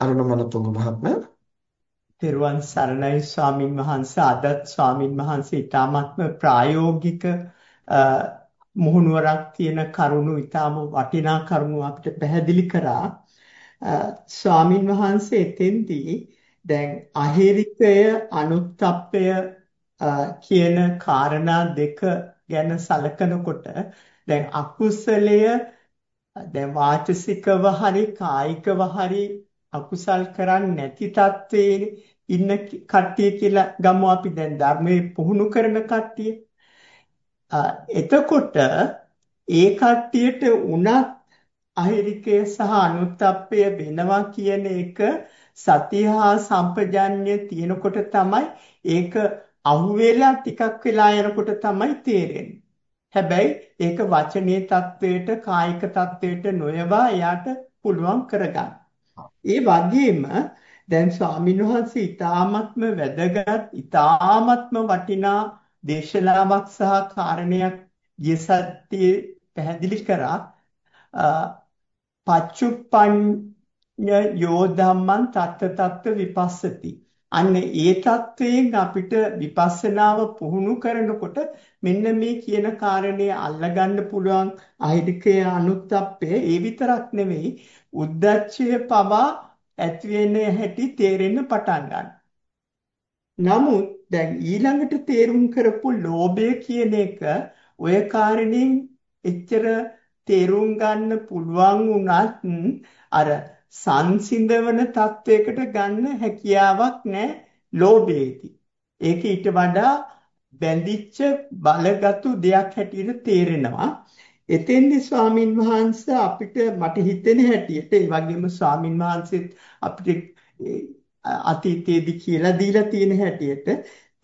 අරුණ මනතුංග මහත්මයා. තෙරුවන් සරණයි ස්වාමින් වහන්සේ. අදත් ස්වාමින් වහන්සේ ඊටාත්ම ප්‍රායෝගික මුහුණුවරක් තියෙන කරුණු ඊටාම වටිනා කරුණු අපිට පැහැදිලි කරා. ස්වාමින් වහන්සේ එතෙන්දී දැන් අහිරිකය අනුත්ප්පය කියන කාරණා දෙක ගැන සලකනකොට දැන් අකුසලය දැන් වාචසිකව හරි කායිකව හරි අකුසල් කරන්නේ නැති තත්වයේ ඉන්න කට්ටිය කියලා ගමු අපි දැන් ධර්මයේ පුහුණු කරන කට්ටිය. එතකොට ඒ කට්ටියට උනත් අහිරිකය සහ අනුත්ප්පය වෙනවා කියන එක සතිය හා සම්පජාන්‍ය තියෙනකොට තමයි ඒක අහුවෙලා ටිකක් වෙලා යනකොට තමයි තේරෙන්නේ. හැබැයි ඒක වචනීය தത്വයට කායික தത്വයට නොයවා එයාට පුළුවන් කරගන්න. ඒ වගේම දැන් ස්වාමින්වහන්සේ ඊ타ත්ම වැදගත් ඊ타ත්ම වටිනා දේශනාවක් සහ කාරණයක් ගිය සතියේ පැහැදිලි කරා. පච්චුප්පඤ්ඤ යෝ ධම්මං තත්ත තත්ත විපස්සති. අන්න ඒ தත්වයෙන් අපිට විපස්සනාව පුහුණු කරනකොට මෙන්න මේ කියන කාරණේ අල්ලගන්න පුළුවන් අහිරිකේ අනුත්ප්පේ ඒ විතරක් නෙවෙයි උද්දච්චය පවා ඇති වෙන හැටි තේරෙන්න පටන් ගන්න. නමුත් දැන් ඊළඟට තේරුම් කරපු ලෝභය කියන එක ඔය කාරණෙන් එච්චර තේරුම් ගන්න පුළුවන් වුණත් අර සංසිඳවන තත්වයකට ගන්න හැකියාවක් නැහැ ලෝභයේදී. ඒක ඊට වඩා බැඳිච්ච බලගත්ු දෙයක් හැටියට තේරෙනවා. එතෙන්දි ස්වාමින් වහන්සේ අපිට මට හිතෙන හැටියට ඒ වගේම ස්වාමින් වහන්සේත් අපිට අතීතයේදී කියලා දීලා තියෙන හැටියට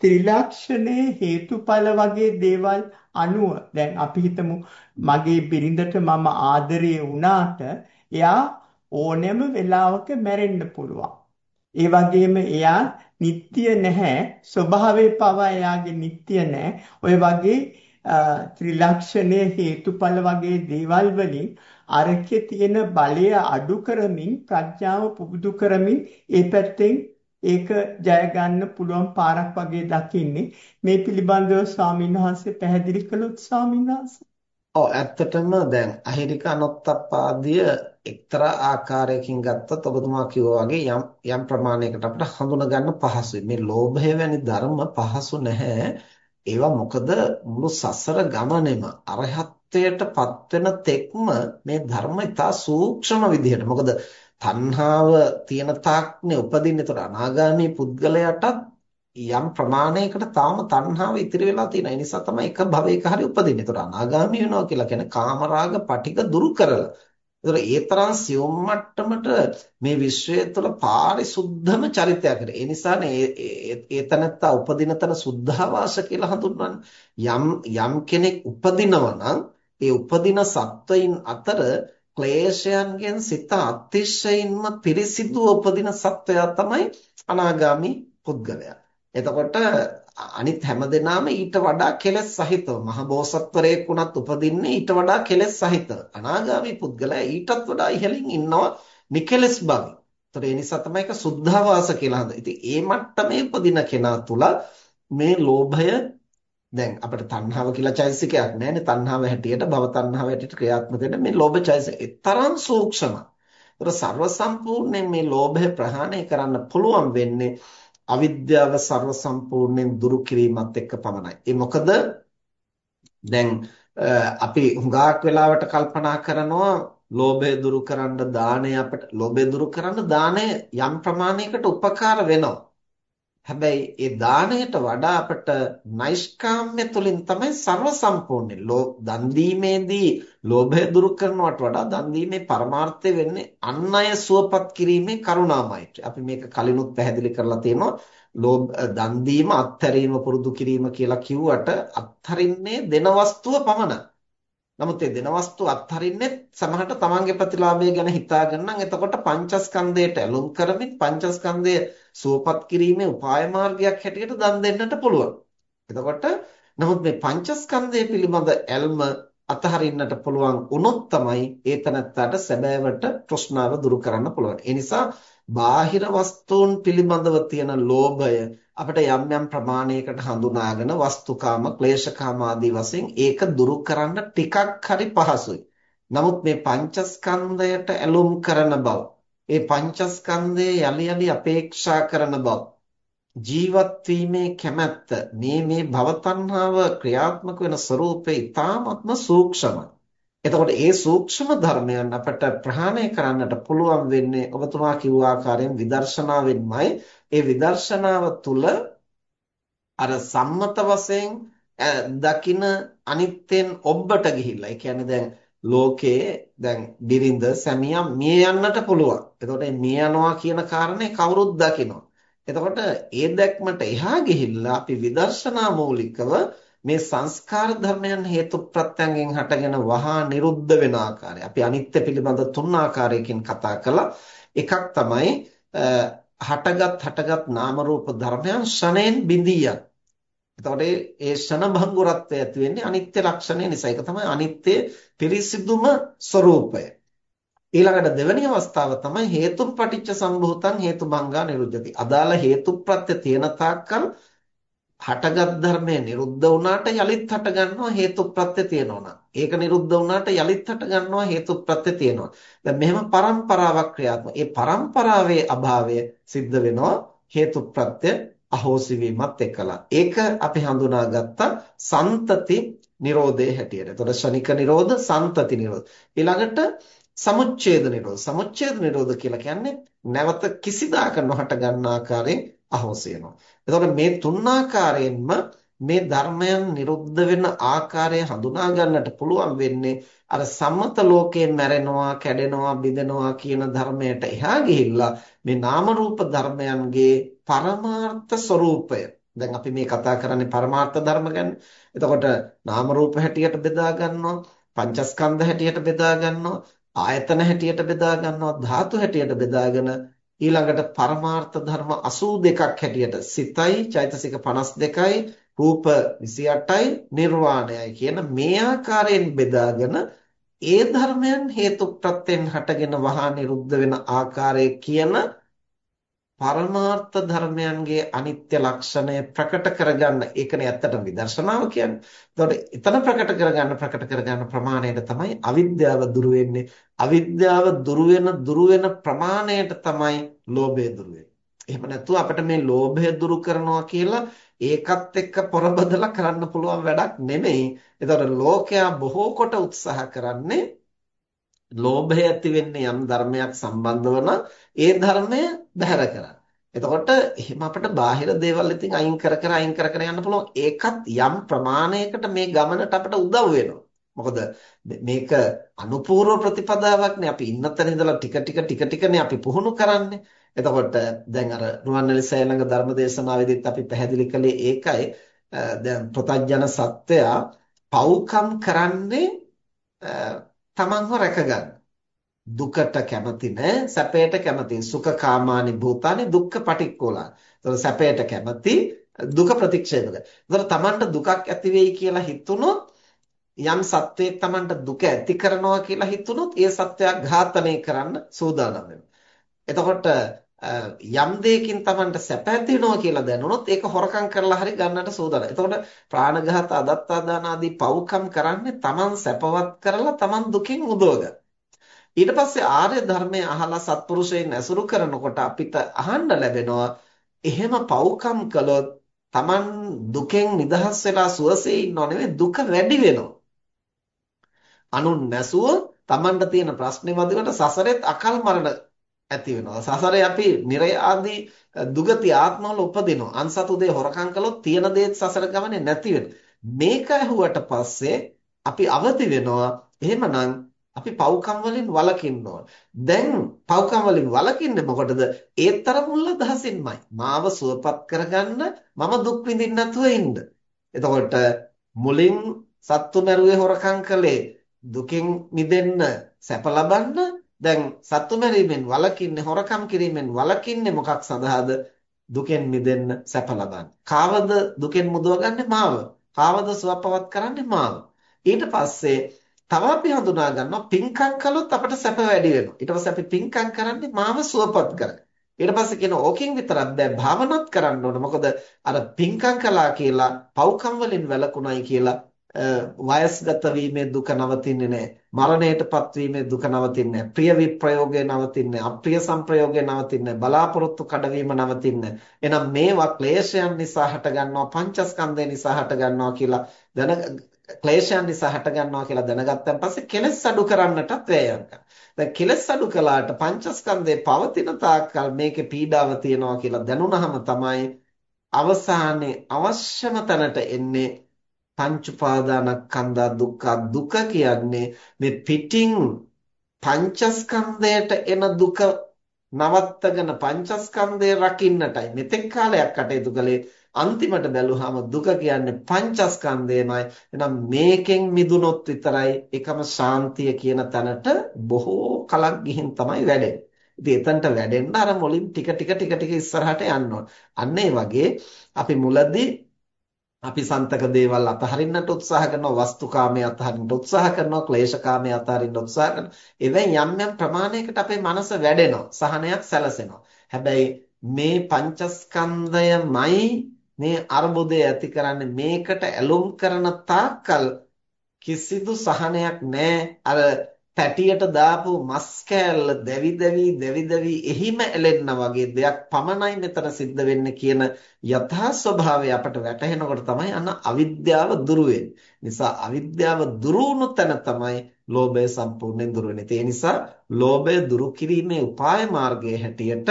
ත්‍රිලක්ෂණේ හේතුඵල වගේ දේවල් අනුව දැන් අපි හිතමු මගේ බිරිඳට මම ආදරේ වුණාට එයා ඕනෑම වෙලාවක මැරෙන්න පුළුවන්. ඒ වගේම එයා නිට්ටිය නැහැ ස්වභාවය පවා එයාගේ නිට්ටිය නැහැ. ඔය වගේ ත්‍රිලක්ෂණයේ හේතුඵල වගේ දේවල් වලින් අරකේ තියෙන බලය අඩු කරමින් ප්‍රඥාව පුබුදු කරමින් ඒ පැත්තෙන් ඒක ජය ගන්න පුළුවන් පාරක් වගේ දකින්නේ මේ පිළිබඳව ස්වාමින්වහන්සේ පැහැදිලි කළොත් ස්වාමින්වහන්සේ ඔව් ඇත්තටම දැන් අහිරික අනොත්ත්පාදිය එක්තරා ආකාරයකින් ගත්තොත් ඔබතුමා කිව්වා වගේ යම් යම් ප්‍රමාණයකට අපිට හඳුනා ගන්න පහසුයි. මේ ලෝභය වැනි ධර්ම පහසු නැහැ. ඒවා මොකද? මුළු සසර ගමනේම අරහත්ත්වයටපත් වෙන තෙක්ම මේ ධර්ම ඉතා සූක්ෂම විදිහට. මොකද තණ්හාව තියෙන තාක්නේ උපදින්නේ. ඒතර අනාගාමී පුද්ගලයාටත් යම් ප්‍රමාණයකට තාම තණ්හාව ඉතිරි වෙලා තියෙන. ඒ නිසා තමයි එක භවයක හරි උපදින්නේ. ඒතර අනාගාමී වෙනවා කියලා කියන්නේ කාමරාග පටික දුරු කරලා ඒතර ඒ තරම් සියුම් මට්ටමට මේ විශ්වය තුළ පාරිශුද්ධම චරිතයක්. ඒ නිසානේ ඒ තනත්තා උපදින තන සුද්ධාවාස කියලා හඳුන්වන්නේ. යම් යම් කෙනෙක් උපදිනවා නම් ඒ උපදින සත්වයින් අතර ක්ලේශයන්ගෙන් සිත අතිශයින්ම පිරිසිදුව උපදින සත්වයා තමයි අනාගාමි පුද්ගලයා. එතකොට අනිත් හැමදෙනාම ඊට වඩා කෙලෙස් සහිතව මහ බෝසත්වරයෙක් වුණත් උපදින්නේ ඊට වඩා කෙලෙස් සහිතව අනාගාමී පුද්ගලයා ඊටත් වඩා ඉහළින් ඉන්නවා නිකලස් බව. ඒතර ඒ නිසා තමයි ඒක සුද්ධාවාස කියලා හඳ. ඉතින් ඒ මට්ටමේ උපදින කෙනා තුල මේ ලෝභය දැන් අපිට තණ්හාව කියලා චෛතසිකයක් නැහැනේ. තණ්හාව හැටියට භව තණ්හාව හැටියට ක්‍රියාත්මක වෙන මේ ලෝභ චෛතසික තරම් සූක්ෂමයි. ඒතර ਸਰව සම්පූර්ණයෙන් මේ ලෝභය ප්‍රහාණය කරන්න පුළුවන් වෙන්නේ අවිද්‍යාව ਸਰව සම්පූර්ණයෙන් දුරු කිරීමත් එක්ක පමණයි. ඒ මොකද දැන් අපි හුඟක් වෙලාවට කල්පනා කරනවා ලෝභය දුරු කරන්න දාණය අපිට ලෝභය දුරු කරන්න දාණය යම් ප්‍රමාණයකට උපකාර වෙනවා. හැබැයි ඒ දාණයට වඩා අපට නෛෂ්කාම්‍ය තුලින් තමයි ਸਰව සම්පූර්ණ දන් දීමේදී ලෝභය දුරු කරනවට වඩා දන් දීමේ පරමාර්ථය වෙන්නේ අන් අය සුවපත් කිරීමේ කරුණාමයිත්‍රි. අපි මේක කලිනුත් පැහැදිලි කරලා තියෙනවා. ලෝභ දන් දීම අත්හැරීම පුරුදු කිරීම කියලා කිව්වට අත්හරින්නේ දෙන වස්තුව පමණයි. නමුත් ඒ දෙන වස්තු අත්හරින්නේ සමහරට තමන්ගේ ප්‍රතිලාභය ගැන හිතාගෙන නම් එතකොට පංචස්කන්ධයට ඇලුම් කරමින් පංචස්කන්ධය සුවපත් කිරීමේ උපාය මාර්ගයක් හැටියට දන් දෙන්නට පුළුවන්. එතකොට නමුත් මේ පංචස්කන්ධය පිළිබඳ ඇල්ම අතහරින්නට පුළුවන් වුණොත් තමයි ඒ තනත්තාට සැබෑවට තෘෂ්ණාව දුරු කරන්න පුළුවන්. ඒ නිසා බාහිර වස්තුන් පිළිබඳව තියෙන ලෝභය අපිට යම් යම් ප්‍රමාණයකට හඳුනාගෙන වස්තුකාම, ක්ලේශකාම ආදී වශයෙන් ඒක දුරු කරන්න ටිකක් හරි පහසුයි. නමුත් මේ පංචස්කන්ධයට ඇලුම් කරන බව, ඒ පංචස්කන්ධයේ යලි යලි අපේක්ෂා කරන බව, ජීවත් වීමේ කැමැත්ත මේ මේ භවතණ්හාව ක්‍රියාත්මක වෙන ස්වરૂපේ ඊ타ත්ම සූක්ෂමයි. එතකොට ඒ සූක්ෂම ධර්මයන් අපට ප්‍රහාණය කරන්නට පුළුවන් වෙන්නේ ඔබතුමා කිව්ව ආකාරයෙන් විදර්ශනාවෙන්මයි. ඒ විදර්ශනාව තුළ අර සම්මත වශයෙන් දකින අනිත්‍යෙන් ඔබට ගිහිල්ලා. ඒ කියන්නේ දැන් ලෝකයේ දැන් බිරිඳ සැමියා මිය යන්නට පුළුවන්. එතකොට මිය යනවා කියන කාරණේ කවුරුත් දකිනවා. එතකොට ඒ දැක්මට එහා ගිහිල්ලා අපි විදර්ශනා මූලිකව මේ සංස්කාර ධර්මයන් හේතු ප්‍රත්‍යයෙන් හටගෙන වහා නිරුද්ධ වෙන ආකාරය. අපි අනිත්‍ය පිළිබඳ තුන් ආකාරයකින් කතා කළා. එකක් තමයි හටගත් හටගත් නාම රූප ධර්මයන් ෂණයෙන් බිඳියන්. එතකොට ඒ ෂණ භංගුරත්වය ඇති වෙන්නේ අනිත්‍ය ලක්ෂණය නිසා. ඒක තමයි අනිත්‍ය පිරිසිදුම ස්වરૂපය. ඊළඟට දෙවෙනි අවස්ථාව තමයි හේතුපටිච්ච සම්භූතං හේතුභංගා නිරුද්ධති. අදාළ හේතුප්‍රත්‍ය තියෙන තාක්කල් හටගත් ධර්මය නිරුද්ධ වුණාට යලිත් හට ගන්නවා හේතුප්‍රත්‍ය තියෙනවා. ඒක නිරුද්ධ වුණාට යලිත් හට ගන්නවා හේතුප්‍රත්‍ය තියෙනවා. දැන් මෙහෙම පරම්පරාවක් ක්‍රියාත්මක. ඒ පරම්පරාවේ අභාවය සිද්ධ වෙනවා හේතුප්‍රත්‍ය අහෝසි වීමත් එක්කලා. ඒක අපි හඳුනාගත්තා සන්තති නිරෝධයේ හැටියට. එතකොට ශනික නිරෝධ, සන්තති නිරෝධ. ඊළඟට සමුච්ඡේද නිරෝධ. සමුච්ඡේද නිරෝධ කියලා කියන්නේ නැවත කිසිදාක නොහට ගන්න ආකාරයෙන් අහෝසි වෙනවා. එතකොට මේ තුන් ආකාරයෙන්ම මේ ධර්මයන් නිරුද්ධ වෙන ආකාරය හඳුනා ගන්නට පුළුවන් වෙන්නේ අර සම්මත ලෝකයෙන් මැරෙනවා, කැඩෙනවා, බිඳෙනවා කියන ධර්මයට එහා ගිහිල්ලා මේ නාම රූප ධර්මයන්ගේ පරමාර්ථ ස්වરૂපය දැන් අපි මේ කතා කරන්නේ පරමාර්ථ ධර්ම ගැන. එතකොට නාම රූප හැටියට බෙදා ගන්නවා, පංචස්කන්ධ හැටියට බෙදා ගන්නවා, ආයතන හැටියට බෙදා ගන්නවා, ධාතු හැටියට බෙදාගෙන ඊළඟට පරමාර්ථ ධර්ම 82ක් හැටියට සිතයි චෛතසික 52යි රූප 28යි නිර්වාණයයි කියන මේ ආකාරයෙන් බෙදාගෙන ඒ ධර්මයන් හේතු ප්‍රත්‍යයෙන් හටගෙන වහා නිරුද්ධ වෙන ආකාරය කියන පරමාර්ථ ධර්මයන්ගේ අනිත්‍ය ලක්ෂණය ප්‍රකට කරගන්න ඒකනේ ඇත්තටම විදර්ශනාව කියන්නේ. එතකොට එතන ප්‍රකට කරගන්න ප්‍රකට කරගන්න ප්‍රමාණයට තමයි අවිද්‍යාව දුරු වෙන්නේ. අවිද්‍යාව දුරු වෙන දුරු වෙන ප්‍රමාණයට තමයි ලෝභය දුරු වෙන්නේ. එහෙම නැත්නම් අපිට මේ ලෝභය දුරු කරනවා කියලා ඒකත් එක්ක පොරබදලා කරන්න පුළුවන් වැඩක් නෙමෙයි. එතකොට ලෝකයා බොහෝ කොට උත්සාහ කරන්නේ ලෝභය ඇති වෙන්නේ යම් ධර්මයක් සම්බන්ධව නම් ඒ ධර්මය බැහැර කරන්න. එතකොට එහෙම අපිට බාහිර දේවල් ඉතින් අයින් කර කර අයින් කර කර යන්න පුළුවන්. ඒකත් යම් ප්‍රමාණයකට මේ ගමනට අපිට උදව් වෙනවා. මොකද මේක අනුපූර්ව ප්‍රතිපදාවක් නේ අපි ඉන්නතන ඉඳලා ටික ටික ටික ටිකනේ අපි පුහුණු කරන්නේ. එතකොට දැන් අර රුවන්වැලි සෑලඟ ධර්මදේශනාවේදීත් අපි පැහැදිලි කළේ ඒකයි. දැන් ප්‍රතඥ සත්වයා පව්කම් කරන්නේ තමන්ව රැකගන්න. දුකට කැමති නැහැ සැපයට කැමති සුඛ කාමානි භූතානි දුක්ඛ පටික්කෝලා. ඒතකොට සැපයට කැමති දුක ප්‍රතික්ෂේප කරනවා. ඒතකොට තමන්ට දුකක් ඇති වෙයි කියලා හිතුනොත් යම් සත්වයක් තමන්ට දුක ඇති කරනවා කියලා හිතුනොත් ඒ සත්වයා ඝාතනය කරන්න සූදානම් වෙනවා. එතකොට යම් දෙයකින් Tamanට සැප ඇති වෙනවා කියලා දැනුණොත් ඒක හොරකම් කරලා හරි ගන්නට සූදානම්. එතකොට ප්‍රාණඝාත අදත්තාදාන ආදී පව්කම් කරන්නේ Taman සැපවත් කරලා Taman දුකින් මුදවගන්න. ඊට පස්සේ ආර්ය ධර්මය අහලා සත්පුරුෂයන් ඇසුරු කරනකොට අපිට අහන්න ලැබෙනවා එහෙම පව්කම් කළොත් Taman දුකෙන් නිදහස් වෙලා සුවසේ ඉන්නව නෙවෙයි දුක වැඩි වෙනවා. අනුන් නැසුව Tamanට තියෙන ප්‍රශ්නේ වදිනකොට සසරෙත් අකල් මරණ ඇති වෙනවා. සසරේ අපි නිරය ආදී දුගති ආත්මවල උපදිනවා. අන්සතු දේ හොරකම් කළොත් තියෙන දේත් සසර ගමනේ නැති මේක ඇහුවට පස්සේ අපි අවදි වෙනවා. එහෙමනම් අපි පව්කම් වලින් වළකින්න ඕන. දැන් පව්කම් වලින් වළකින්නේ මොකටද? ඒතර මුල් අදහසින්මයි. මාව සුවපත් කරගන්න මම දුක් විඳින්න නැතුව ඉන්න. එතකොට මුලින් සත්තු මරුවේ හොරකම් කළේ දුකින් මිදෙන්න සැප ලබන්න දැන් සත්තු මැරීමෙන් වළකින්නේ හොරකම් කිරීමෙන් වළකින්නේ මොකක් සඳහාද? දුකෙන් මිදෙන්න සැප ලබන්න. කාවද දුකෙන් මුදවගන්නේ මාව. කාවද සුවපවත් කරන්නේ මාව. ඊට පස්සේ තව අපි හඳුනා ගන්නවා පින්කම් කළොත් අපට සැප වැඩි වෙනවා. ඊට පස්සේ අපි පින්කම් කරන්නේ මාව සුවපත් කරගන්න. ඊට පස්සේ කියන ඕකෙන් විතරක් බෑ භාවනාත් කරන්න ඕන. මොකද අර පිංකම් කළා කියලා පව්කම් වලින් වැළකුණයි කියලා වයස්ගත වීමේ දුක නවතින්නේ නැහැ. මරණයටපත් වීමේ දුක නවතින්නේ නැහැ. ප්‍රිය විප්‍රයෝගය නවතින්නේ නැහැ. අප්‍රිය සංප්‍රයෝගය නවතින්නේ නැහැ. බලාපොරොත්තු කඩවීම නවතින්නේ නැහැ. එහෙනම් මේවා ක්ලේශයන් නිසා හට ගන්නවා පංචස්කන්ධය නිසා හට ගන්නවා කියලා දැන ක්ලේශයන් නිසා හට ගන්නවා කියලා දැනගත්තන් පස්සේ කෙලස් අඩු කරන්නටත් වෑයම් කරනවා. දැන් කෙලස් අඩු කළාට පංචස්කන්ධේ පවතින තාක්කල් මේකේ පීඩාව තියෙනවා කියලා දැනුණාම තමයි අවසානයේ අවශ්‍යම තැනට එන්නේ පංච උපාදානස්කන්ධ දුක්ඛ දුක කියන්නේ මේ පිටින් පංචස්කන්ධයට එන දුක නවත්තගෙන පංචස්කන්ධය රකින්නටයි. මෙතෙක් කාලයක් කටයුතු කළේ අන්තිමට බැලුවාම දුක කියන්නේ පංචස්කන්ධයමයි. එහෙනම් මේකෙන් මිදුනොත් විතරයි එකම ශාන්තිය කියන තැනට බොහෝ කලක් ගිහින් තමයි වැඩෙන්නේ. ඉතින් එතනට වැඩෙන්න අර මුලින් ටික ටික ටික ටික ඉස්සරහට යන්න ඕන. අන්න ඒ වගේ අපි මුලදී අපි සන්තක දේවල් අතහරින්නට උත්සාහ කරනවා වස්තුකාමයේ අතහරින්නට උත්සාහ කරනවා ක්ලේශකාමයේ අතහරින්න උත්සාහ කරනවා. එවෙන් යම් යම් ප්‍රමාණයකට අපේ මනස වැඩෙනවා සහනයක් සැලසෙනවා. හැබැයි මේ පංචස්කන්ධයමයි මේ අර්බුදය ඇති කරන්නේ. මේකට ඇලුම් කරන තාක්කල් කිසිදු සහනයක් නැහැ අර පැටියට දාපු මස් කෑල්ල දැවි දැවි දැවි දැවි එහිම ඇලෙන්න වගේ දෙයක් පමණයි මෙතන සිද්ධ වෙන්නේ කියන යථා ස්වභාවය අපට වැටහෙනකොට තමයි අන්න අවිද්‍යාව දුරු නිසා අවිද්‍යාව දුරු තැන තමයි ලෝභය සම්පූර්ණයෙන් දුරු වෙන්නේ. ඒ නිසා ලෝභය දුරු කිරීමේ උපාය මාර්ගයේ හැටියට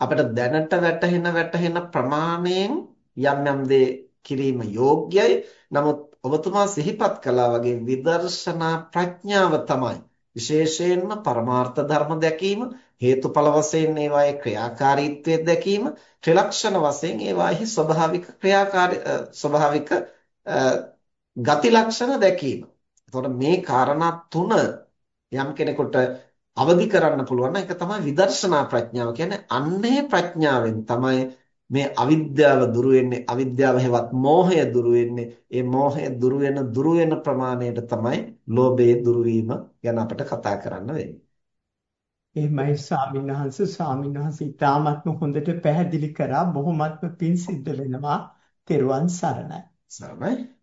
අපට දැනට වැටහෙන වැටහෙන ප්‍රමාණයෙන් යම් යම් දේ කිරීම යෝග්‍යයි. නමුත් ඔබතුමා සිහිපත් කළා වගේ විදර්ශනා ප්‍රඥාව තමයි විශේෂයෙන්ම පරමාර්ථ ධර්ම දැකීම හේතුඵල වශයෙන් ඒවායේ ක්‍රියාකාරීත්වය දැකීම ත්‍රිලක්ෂණ වශයෙන් ඒවාෙහි ස්වභාවික ක්‍රියාකාරී ස්වභාවික ගති ලක්ෂණ දැකීම. එතකොට මේ காரணා තුන යම් කෙනෙකුට අවදි කරන්න පුළුවන් නම් ඒක තමයි විදර්ශනා ප්‍රඥාව කියන්නේ අන්නේ ප්‍රඥාවෙන් තමයි මේ අවිද්‍යාව දුරු වෙන්නේ අවිද්‍යාව හැවත් මෝහය දුරු වෙන්නේ ඒ මෝහය දුරු වෙන දුරු වෙන ප්‍රමාණයට තමයි ලෝභයේ දුරු වීම ගැන අපිට කතා කරන්න වෙන්නේ. එහෙමයි ස්වාමීන් වහන්සේ ස්වාමීන් වහන්සේ ඉතාමත්ම හොඳට පැහැදිලි කරා බොහොමත්ම පිං සිද්ධ වෙනවා. තෙරුවන් සරණයි. සරණයි.